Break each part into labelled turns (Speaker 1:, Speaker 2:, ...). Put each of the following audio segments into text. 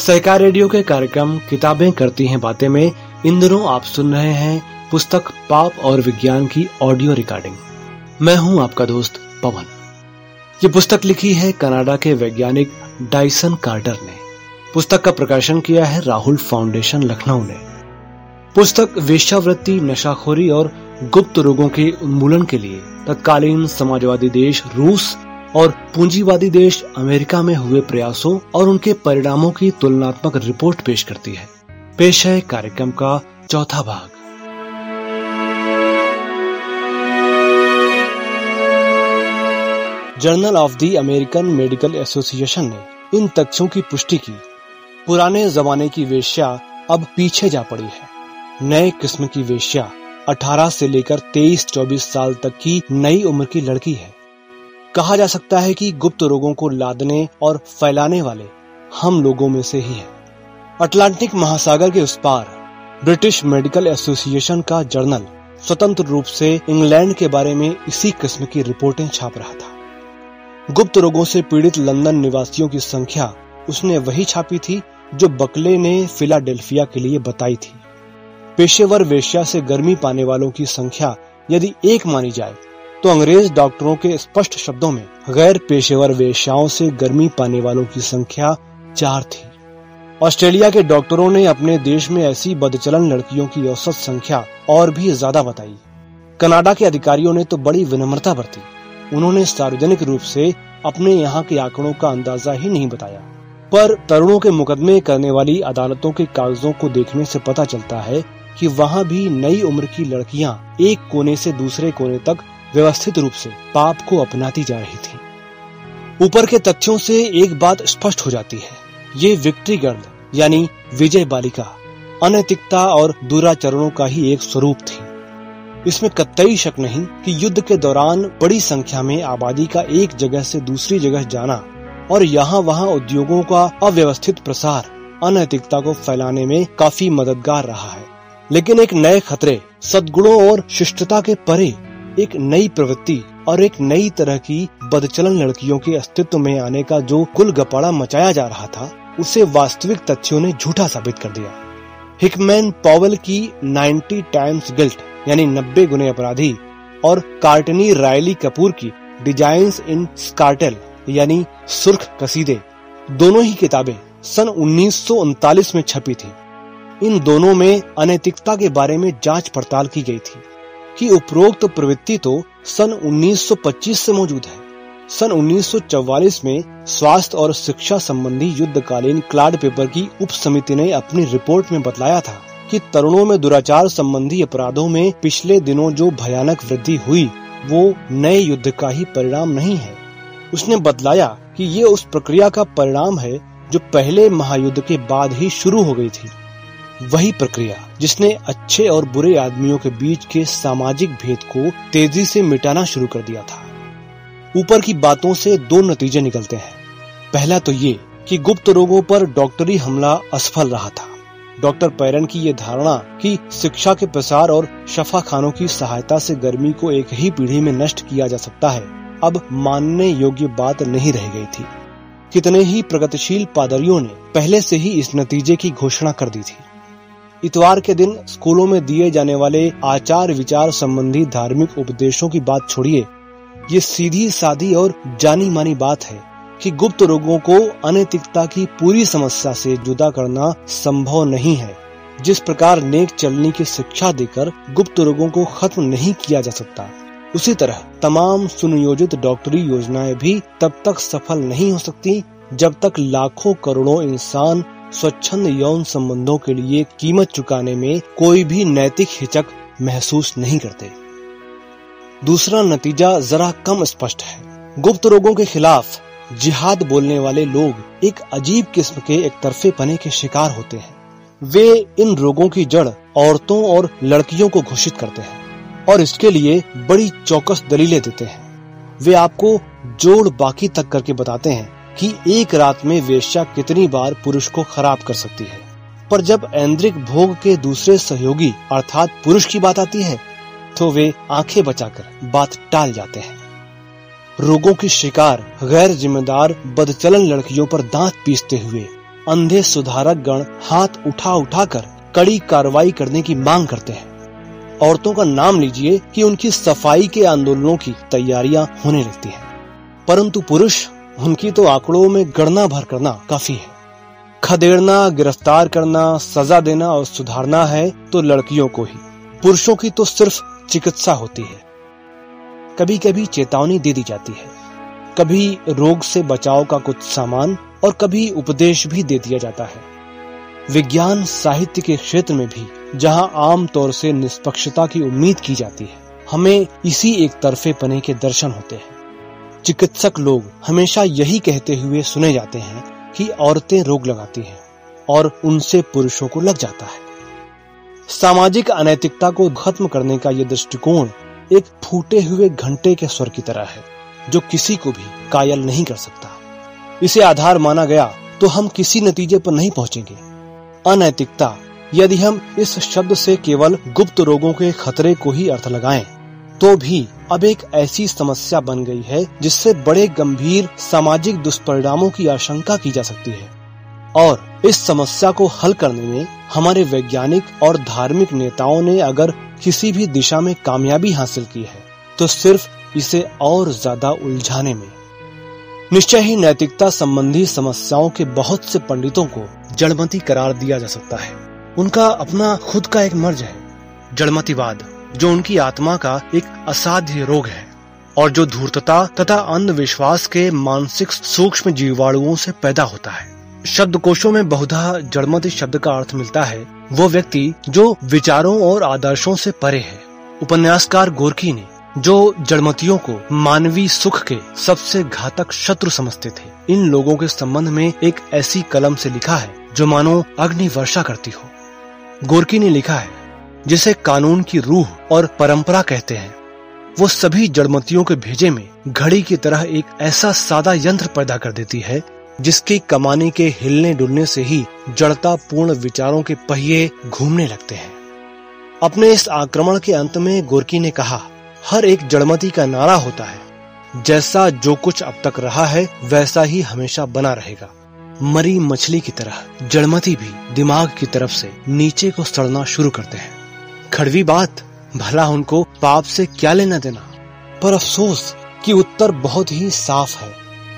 Speaker 1: सहकार radio के कार्यक्रम किताबें करती हैं बातें में। इन दिनों आप सुन रहे हैं पुस्तक पाप और विज्ञान की ऑडियो रिकॉर्डिंग। मैं हूँ आपका दोस्त पवन। ये पुस्तक लिखी है कनाडा के वैज्ञानिक डाइसन कार्टर ने। पुस्तक का प्रकाशन किया है राहुल फाउंडेशन लखनऊ ने। पुस्तक वेश्यावृत्ति, नशाखोरी और गुप्त रोगों के उन्मूलन के लिए तत्कालीन समाजवादी देश रूस और पूंजीवादी देश अमेरिका में हुए प्रयासों और उनके परिणामों की तुलनात्मक रिपोर्ट पेश करती है। पेश है कार्यक्रम का चौथा भाग। Journal of the American Medical Association ने इन तथ्यों की पुष्टि की। पुराने जमाने की वेश्या अब पीछे जा पड़ी है। नए किस्म की वेश्या 18 से लेकर 23-24 साल तक की नई उम्र की लड़की है। कहा जा सकता है कि गुप्त रोगों को लादने और फैलाने वाले हम लोगों में से ही हैं। अटलांटिक महासागर के उस पार, ब्रिटिश मेडिकल एसोसिएशन का जर्नल स्वतंत्र रूप से इंग्लैंड के बारे में इसी किस्म की रिपोर्टें छाप रहा था गुप्त रोगों से पीड़ित लंदन निवासियों की संख्या उसने वही छापी थी जो बकले ने फिलाडेल्फिया के लिए बताई थी पेशेवर वेश्या से गर्मी पाने वालों की संख्या यदि एक मानी जाए तो अंग्रेज़ डॉक्टरों के स्पष्ट शब्दों में गैर पेशेवर वेश्याओं से गर्मी पाने वालों की संख्या चार थी। ऑस्ट्रेलिया के डॉक्टरों ने अपने देश में ऐसी बदचलन लड़कियों की औसत संख्या और भी ज़्यादा बताई। कनाडा के अधिकारियों ने तो बड़ी विनम्रता बरती। उन्होंने सार्वजनिक रूप से अपने यहाँ के आंकड़ों का अंदाज़ा ही नहीं बताया। पर तरुणों के मुकदमे करने वाली अदालतों के कागजों को देखने से पता चलता है कि वहाँ भी नई उम्र की लड़कियाँ एक कोने से दूसरे कोने तक व्यवस्थित रूप से पाप को अपनाती जा रही थी। ऊपर के तथ्यों से एक बात स्पष्ट हो जाती है। ये विक्ट्री गर्ल यानी विजय बालिका, अनैतिकता और दुराचरणों का ही एक स्वरूप थी। इसमें कतई शक नहीं कि युद्ध के दौरान बड़ी संख्या में आबादी का एक जगह से दूसरी जगह जाना और यहाँ वहाँ उद्योगों का अव्यवस्थित प्रसार अनैतिकता को फैलाने में काफ़ी मददगार रहा है। लेकिन एक नए खतरे, सदगुणों और शिष्टता के परे एक नई प्रवृत्ति और एक नई तरह की बदचलन लड़कियों के अस्तित्व में आने का जो कुल गपाड़ा मचाया जा रहा था, उसे वास्तविक तथ्यों ने झूठा साबित कर दिया। हिकमैन पॉवल की 90 टाइम्स गिल्ट, यानी 90 गुने अपराधी, और कार्टनी रायली कपूर की डिज़ाइन इन स्कार्टेल, यानी सुर्ख कसीदे, दोनों ही किताबें सन उन्नीस सौ उनतालीस में छपी थी। इन दोनों में अनैतिकता के बारे में जाँच पड़ताल की गई थी। कि उपरोक्त प्रवृत्ति तो सन 1925 से मौजूद है। सन 1944 में स्वास्थ्य और शिक्षा संबंधी युद्धकालीन क्लाड पेपर की उप समिति ने अपनी रिपोर्ट में बतलाया था कि तरुणों में दुराचार संबंधी अपराधों में पिछले दिनों जो भयानक वृद्धि हुई, वो नए युद्ध का ही परिणाम नहीं है। उसने बतलाया कि ये उस प्रक्रिया का परिणाम है जो पहले महायुद्ध के बाद ही शुरू हो गई थी। वही प्रक्रिया जिसने अच्छे और बुरे आदमियों के बीच के सामाजिक भेद को तेज़ी से मिटाना शुरू कर दिया था। ऊपर की बातों से दो नतीजे निकलते हैं। पहला तो ये कि गुप्त रोगों पर डॉक्टरी हमला असफल रहा था। डॉक्टर पैरन की ये धारणा कि शिक्षा के प्रसार और शफा खानों की सहायता से गर्मी को एक ही पीढ़ी में नष्ट किया जा सकता है, अब मानने योग्य बात नहीं रह गई थी। कितने ही प्रगतिशील पादरियों ने पहले से ही इस नतीजे की घोषणा कर दी थी। इतवार के दिन स्कूलों में दिए जाने वाले आचार विचार संबंधी धार्मिक उपदेशों की बात छोड़िए। ये सीधी सादी और जानी मानी बात है कि गुप्त रोगों को अनैतिकता की पूरी समस्या से जुदा करना संभव नहीं है। जिस प्रकार नेक चलने की शिक्षा देकर गुप्त रोगों को खत्म नहीं किया जा सकता, उसी तरह तमाम सुनियोजित डॉक्टरी योजनाएँ भी तब तक सफल नहीं हो सकती जब तक लाखों करोड़ों इंसान स्वच्छंद यौन संबंधों के लिए कीमत चुकाने में कोई भी नैतिक हिचक महसूस नहीं करते। दूसरा नतीजा जरा कम स्पष्ट है। गुप्त रोगों के खिलाफ जिहाद बोलने वाले लोग एक अजीब किस्म के एक तरफे पने के शिकार होते हैं। वे इन रोगों की जड़ औरतों और लड़कियों को घोषित करते हैं और इसके लिए बड़ी चौकस दलीलें देते हैं। वे आपको जोड़ बाकी तक करके बताते हैं। कि एक रात में वेश्या कितनी बार पुरुष को खराब कर सकती है। पर जब ऐन्द्रिक भोग के दूसरे सहयोगी अर्थात पुरुष की बात आती है तो वे आँखें बचाकर बात टाल जाते हैं। रोगों की शिकार गैर जिम्मेदार बदचलन लड़कियों पर दांत पीसते हुए अंधे सुधारक गण हाथ उठा उठा कर कड़ी कार्रवाई करने की मांग करते हैं। औरतों का नाम लीजिए कि उनकी सफ़ाई के आंदोलनों की तैयारियाँ होने लगती हैं। परंतु पुरुष उनकी तो आंकड़ों में गणना भर करना काफ़ी है। खदेड़ना, गिरफ़्तार करना, सजा देना और सुधारना है तो लड़कियों को ही। पुरुषों की तो सिर्फ़ चिकित्सा होती है। कभी कभी चेतावनी दे दी जाती है। कभी रोग से बचाव का कुछ सामान और कभी उपदेश भी दे दिया जाता है। विज्ञान साहित्य के क्षेत्र में भी जहाँ आम तौर से निष्पक्षता की उम्मीद की जाती है, हमें इसी एक तरफे पने के दर्शन होते हैं। चिकित्सक लोग हमेशा यही कहते हुए सुने जाते हैं कि औरतें रोग लगाती हैं और उनसे पुरुषों को लग जाता है। सामाजिक अनैतिकता को खत्म करने का यह दृष्टिकोण एक फूटे हुए घंटे के स्वर की तरह है जो किसी को भी कायल नहीं कर सकता। इसे आधार माना गया तो हम किसी नतीजे पर नहीं पहुँचेंगे। अनैतिकता यदि हम इस शब्द से केवल गुप्त रोगों के खतरे को ही अर्थ लगाएँ, तो भी अब एक ऐसी समस्या बन गई है जिससे बड़े गंभीर सामाजिक दुष्परिणामों की आशंका की जा सकती है। और इस समस्या को हल करने में हमारे वैज्ञानिक और धार्मिक नेताओं ने अगर किसी भी दिशा में कामयाबी हासिल की है तो सिर्फ़ इसे और ज़्यादा उलझाने में। निश्चय ही नैतिकता संबंधी समस्याओं के बहुत से पंडितों को जड़मती करार दिया जा सकता है। उनका अपना खुद का एक मर्ज है, जड़मतीवाद। जो उनकी आत्मा का एक असाध्य रोग है और जो धूर्तता तथा अंधविश्वास के मानसिक सूक्ष्म जीवाणुओं से पैदा होता है। शब्दकोशों में बहुधा जड़मती शब्द का अर्थ मिलता है, वो व्यक्ति जो विचारों और आदर्शों से परे है। उपन्यासकार गोरखी ने, जो जड़मतियों को मानवीय सुख के सबसे घातक शत्रु समझते थे, इन लोगों के संबंध में एक ऐसी कलम से लिखा है, जो मानो अग्नि वर्षा करती हो। गोरकी ने लिखा है जिसे कानून की रूह और परंपरा कहते हैं, वो सभी जड़मतियों के भेजे में घड़ी की तरह एक ऐसा सादा यंत्र पैदा कर देती है, जिसके कमाने के हिलने डुलने से ही जड़ता पूर्ण विचारों के पहिए घूमने लगते हैं। अपने इस आक्रमण के अंत में गोरकी ने कहा, हर एक जड़मती का नारा होता है। जैसा जो कुछ अब तक रहा है, वैसा ही हमेशा बना रहेगा। मरी मछली की तरह जड़मती भी दिमाग की तरफ़ से नीचे को सड़ना शुरू करते हैं। खड़वी बात, भला उनको पाप से क्या लेना देना? पर अफसोस कि उत्तर बहुत ही साफ़ है।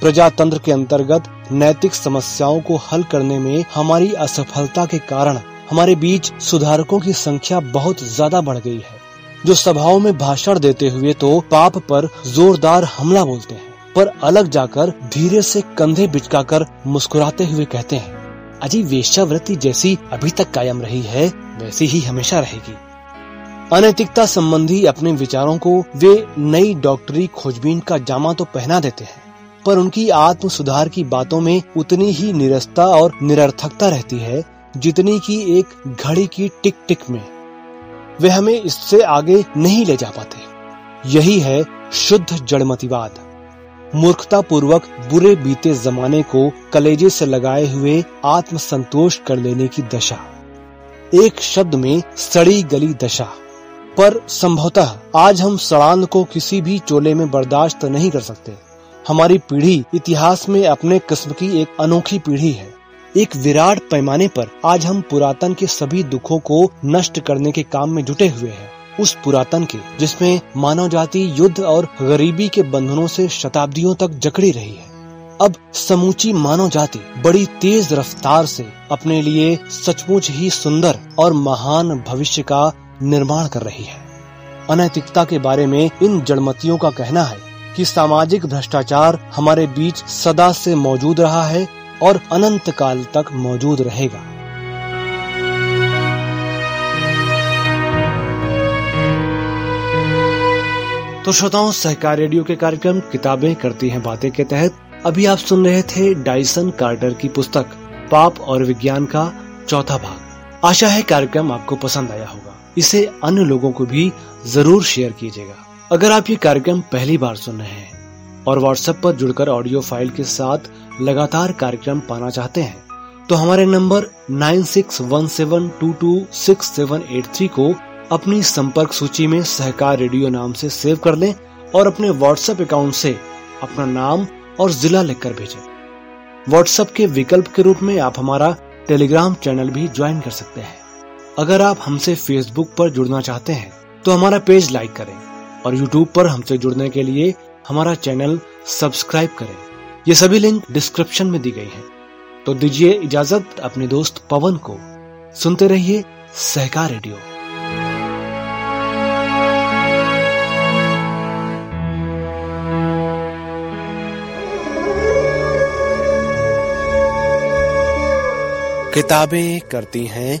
Speaker 1: प्रजातंत्र के अंतर्गत नैतिक समस्याओं को हल करने में हमारी असफलता के कारण हमारे बीच सुधारकों की संख्या बहुत ज़्यादा बढ़ गई है। जो सभाओं में भाषण देते हुए तो पाप पर जोरदार हमला बोलते हैं, पर अलग जाकर धीरे से कंधे बिचकाकर मुस्कुराते हुए कहते हैं, अजी वेश्यावृत्ति जैसी अभी तक कायम रही है, वैसी ही हमेशा रहेगी। अनैतिकता संबंधी अपने विचारों को वे नई डॉक्टरी खोजबीन का जामा तो पहना देते हैं, पर उनकी आत्म सुधार की बातों में उतनी ही निरस्ता और निरर्थकता रहती है जितनी की एक घड़ी की टिक टिक में। वे हमें इससे आगे नहीं ले जा पाते। यही है शुद्ध जड़मतिवाद। मूर्खता पूर्वक बुरे बीते जमाने को कलेजे से लगाए हुए आत्म संतोष कर लेने की दशा। एक शब्द में सड़ी गली दशा। पर संभवतः आज हम सड़ान को किसी भी चोले में बर्दाश्त नहीं कर सकते। हमारी पीढ़ी इतिहास में अपने किस्म की एक अनोखी पीढ़ी है। एक विराट पैमाने पर आज हम पुरातन के सभी दुखों को नष्ट करने के काम में जुटे हुए हैं। उस पुरातन के, जिसमें मानव जाति, युद्ध और गरीबी के बंधनों से शताब्दियों तक जकड़ी रही है। अब समूची मानव जाति बड़ी तेज रफ्तार से अपने लिए सचमुच ही सुंदर और महान भविष्य का निर्माण कर रही है। अनैतिकता के बारे में इन जड़मतियों का कहना है कि सामाजिक भ्रष्टाचार हमारे बीच सदा से मौजूद रहा है और अनंत काल तक मौजूद रहेगा। तो श्रोताओं, सहकार रेडियो के कार्यक्रम किताबें करती हैं बातें के तहत। अभी आप सुन रहे थे डाइसन कार्टर की पुस्तक, पाप और विज्ञान का चौथा भाग। आशा है कार्यक्रम आपको पसंद आया होगा। इसे अन्य लोगों को भी ज़रूर शेयर कीजिएगा। अगर आप ये कार्यक्रम पहली बार सुन रहे हैं और व्हाट्सएप पर जुड़कर ऑडियो फ़ाइल के साथ लगातार कार्यक्रम पाना चाहते हैं तो हमारे नंबर 9617226783 को अपनी संपर्क सूची में सहकार रेडियो नाम से सेव कर लें और अपने व्हाट्सएप अकाउंट से अपना नाम और जिला लिखकर भेजें। व्हाट्सएप के विकल्प के रूप में आप हमारा टेलीग्राम चैनल भी ज्वाइन कर सकते हैं। अगर आप हमसे फेसबुक पर जुड़ना चाहते हैं तो हमारा पेज लाइक करें और यूट्यूब पर हमसे जुड़ने के लिए हमारा चैनल सब्सक्राइब करें। ये सभी लिंक डिस्क्रिप्शन में दी गई हैं। तो दीजिए इजाज़त अपने दोस्त पवन को। सुनते रहिए सहकार रेडियो। किताबें करती हैं